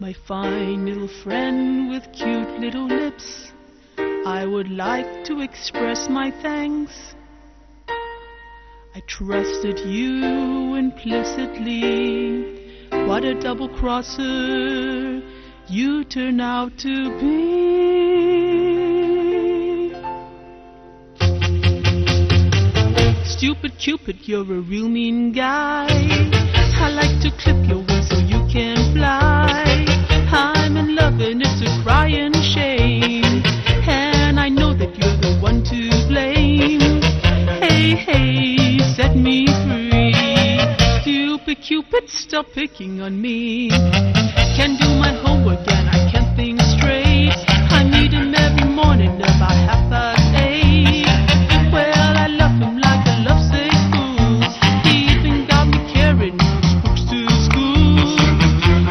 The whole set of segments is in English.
My fine little friend with cute little lips, I would like to express my thanks. I trusted you implicitly. What a double crosser you turn out to be. Stupid Cupid, you're a real mean guy. I like to Set me free. Stupid Cupid, stop picking on me. Can't do my homework and I can't think straight. I meet him every morning about half past eight. Well, I love him like a lovesick fool. He even got me carrying books to school.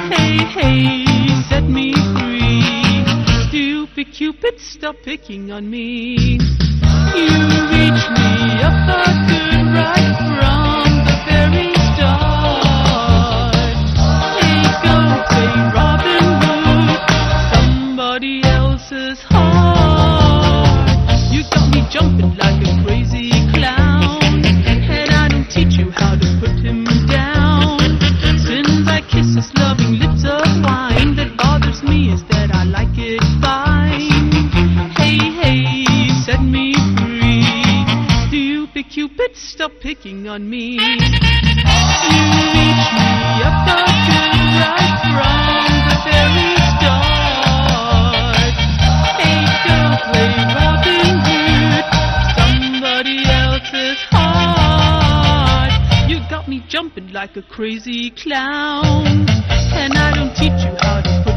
Hey, hey, set me free. Stupid Cupid, stop picking on me. Stop picking on me. You reach me up the good right from the very start. Hey, girl, play Robin Hood, somebody else's heart. You got me jumping like a crazy clown, and I don't teach you how to put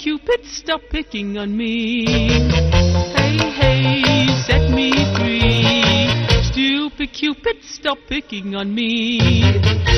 Cupid, stop picking on me. Hey, hey, set me free. Stupid Cupid, stop picking on me.